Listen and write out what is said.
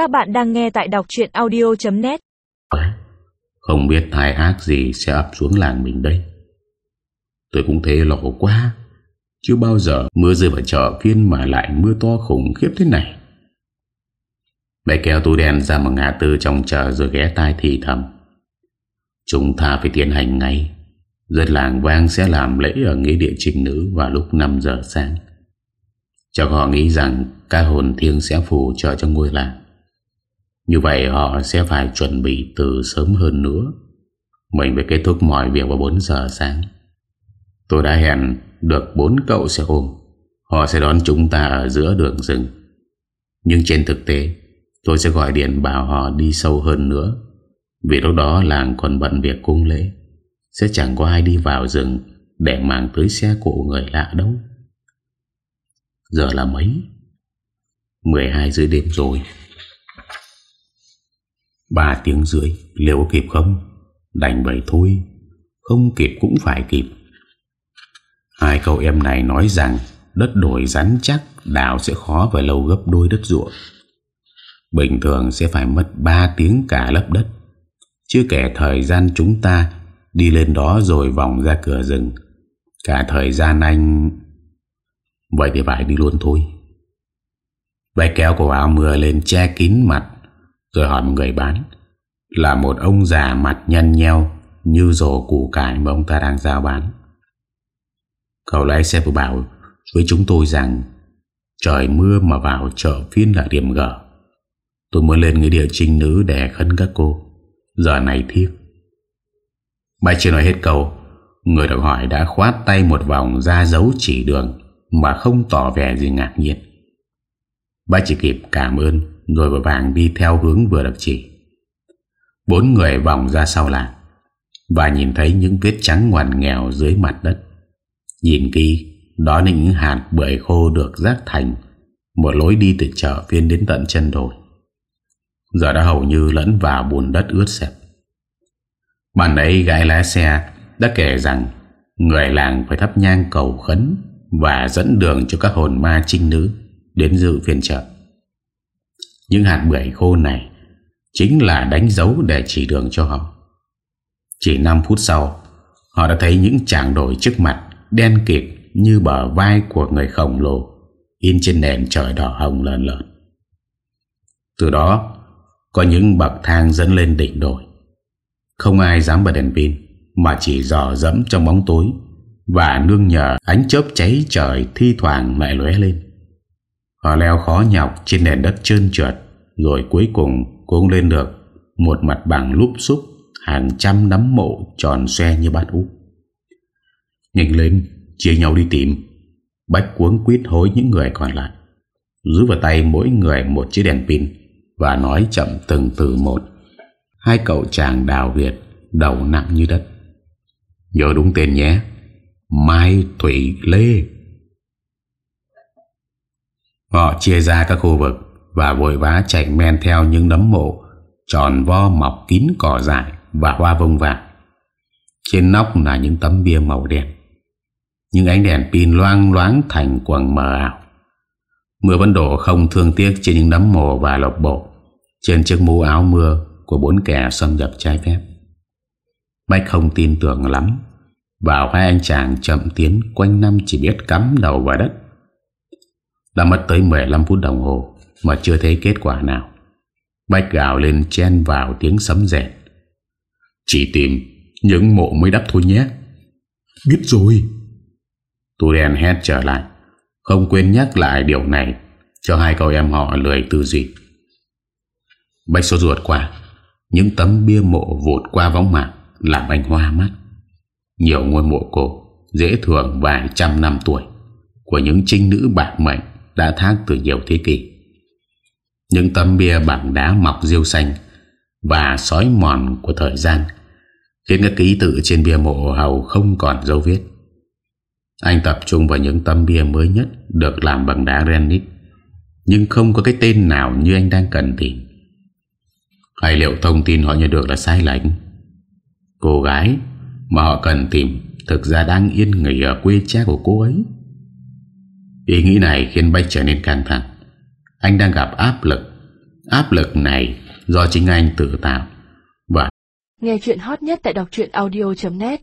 Các bạn đang nghe tại đọc chuyện audio.net Không biết tai ác gì sẽ ập xuống làng mình đây. Tôi cũng thấy lộ quá, Chưa bao giờ mưa rơi vào chợ phiên mà lại mưa to khủng khiếp thế này. Bé kéo túi đèn ra một ngã tư trong chợ rồi ghé tai thì thầm. Chúng ta phải tiến hành ngay. Dân làng vang sẽ làm lễ ở nghĩa địa trình nữ vào lúc 5 giờ sáng. Cho họ nghĩ rằng ca hồn thiêng sẽ phù trợ cho ngôi làng. Như vậy họ sẽ phải chuẩn bị từ sớm hơn nữa. Mình phải kết thúc mọi việc vào 4 giờ sáng. Tôi đã hẹn được bốn cậu xe ôm. Họ sẽ đón chúng ta ở giữa đường rừng. Nhưng trên thực tế, Tôi sẽ gọi điện bảo họ đi sâu hơn nữa. Vì lúc đó làng còn bận việc cung lễ. Sẽ chẳng có ai đi vào rừng Để mang tới xe của người lạ đâu. Giờ là mấy? 12 giờ đêm rồi. Ba tiếng rưỡi, Liệu có kịp không? Đành vậy thôi. Không kịp cũng phải kịp. Hai cậu em này nói rằng, Đất đổi rắn chắc Đào sẽ khó và lâu gấp đôi đất ruộng. Bình thường sẽ phải mất 3 tiếng cả lấp đất. Chứ kể thời gian chúng ta Đi lên đó rồi vòng ra cửa rừng, Cả thời gian anh Vậy thì phải đi luôn thôi. Vậy kéo cổ áo mưa lên che kín mặt rồi hỏi một người bán, Là một ông già mặt nhăn nheo Như rổ củ cải mà ông ta đang giao bán. Cậu lái xe vừa bảo Với chúng tôi rằng Trời mưa mà vào chợ phiên là điểm gở Tôi muốn lên cái địa trinh nữ để khấn các cô. Giờ này thiếp bà chưa nói hết câu, Người được hỏi đã khoát tay một vòng ra dấu chỉ đường Mà không tỏ vẻ gì ngạc nhiên. Bà chỉ kịp cảm ơn rồi vội vàng đi theo hướng vừa được chỉ. Bốn người vòng ra sau làng Và nhìn thấy những vết trắng ngoằn nghèo dưới mặt đất. Nhìn kỹ, Đó là những hạt bưởi khô được rác thành, Một lối đi từ chợ phiên đến tận chân đồi. Giờ đã hầu như lẫn vào bùn đất ướt sẹp Bạn ấy gái lái xe Đã kể rằng Người làng phải thắp nhang cầu khấn Và dẫn đường cho các hồn ma trinh nữ Đến dự phiên chợ. Những hạt bưởi khô này Chính là đánh dấu để chỉ đường cho họ. Chỉ 5 phút sau, Họ đã thấy những tràng đồi trước mặt Đen kịt như bờ vai của người khổng lồ, In trên nền trời đỏ hồng lợn lợn. Từ đó, Có những bậc thang dẫn lên đỉnh đồi. Không ai dám bật đèn pin, Mà chỉ dò dẫm trong bóng tối Và nương nhờ ánh chớp cháy trời Thi thoảng lại lóe lên. Họ leo khó nhọc trên nền đất trơn trượt, Rồi cuối cùng cũng lên được Một mặt bằng lúp xúc Hàng trăm nắm mộ tròn xe như bát úp. Nhanh lên, Chia nhau đi tìm. Bách cuốn quýt hối những người còn lại. Giữ vào tay mỗi người một chiếc đèn pin Và nói chậm từng từ một. Hai cậu chàng đào Việt Đầu nặng như đất. Nhớ đúng tên nhé. Mai Thủy Lê. Họ chia ra các khu vực Và vội vã chạy men theo những nấm mộ, Tròn vo mọc kín cỏ dại Và hoa vông vàng. Trên nóc là những tấm bia màu đen. Những ánh đèn pin loang loáng thành quần mờ ảo. Mưa vẫn đổ không thương tiếc Trên những nấm mồ và lộc bộ, Trên chiếc mũ áo mưa Của bốn kẻ xâm nhập trái phép. Bách không tin tưởng lắm Vào hai anh chàng chậm tiến Quanh năm chỉ biết cắm đầu vào đất. Đã mất tới 15 phút đồng hồ Mà chưa thấy kết quả nào. Bách gào lên chen vào tiếng sấm rẹt Chỉ tìm những mộ mới đắp thôi nhé. Biết rồi. Tu đen hét trở lại. Không quên nhắc lại điều này Cho hai cậu em họ lười tư duy. Bách số ruột qua Những tấm bia mộ vụt qua vóng mạng Làm anh hoa mắt. Nhiều ngôi mộ cổ Dễ thường vài trăm năm tuổi Của những trinh nữ bạc mệnh đã thác từ nhiều thế kỷ. Những tấm bia bằng đá mọc rêu xanh Và sói mòn của thời gian Khiến các ký tự trên bia mộ hầu không còn dấu viết anh tập trung vào những tấm bia mới nhất Được làm bằng đá granite, Nhưng không có cái tên nào như anh đang cần tìm. Hay liệu thông tin họ nhận được là sai lệch. Cô gái Mà họ cần tìm Thực ra đang yên nghỉ ở quê cha của cô ấy. Ý nghĩ này khiến Bách trở nên căng thẳng. Anh đang gặp áp lực. Áp lực này do chính anh tự tạo. Và Nghe chuyện hot nhất tại đọc audio.net